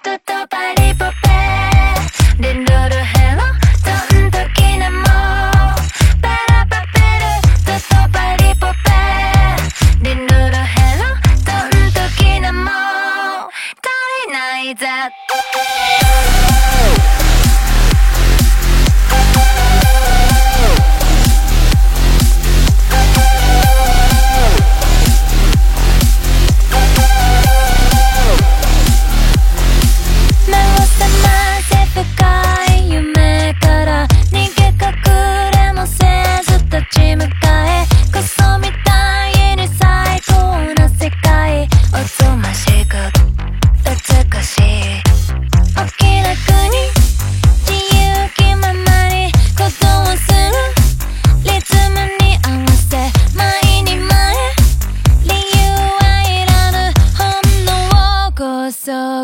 Tutto pari popè Dindoro hello Don't toki namo Para paperu Tutto pari popè Dindoro hello Don't toki namo 足りないぜ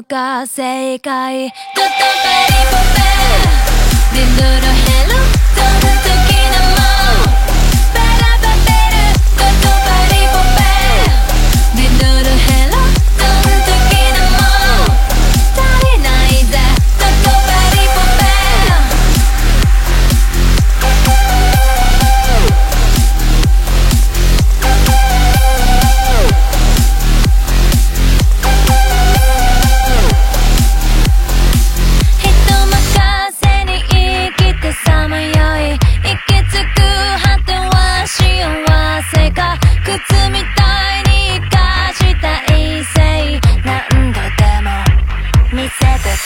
の正解。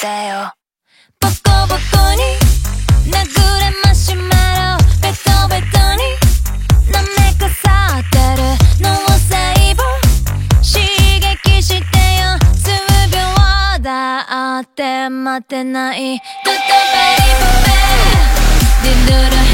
せよ。ボコボコに殴れマシュマロベトベトに舐めかさってる。脳細胞刺激してよ。数秒だって待てない。トトベイボベディドル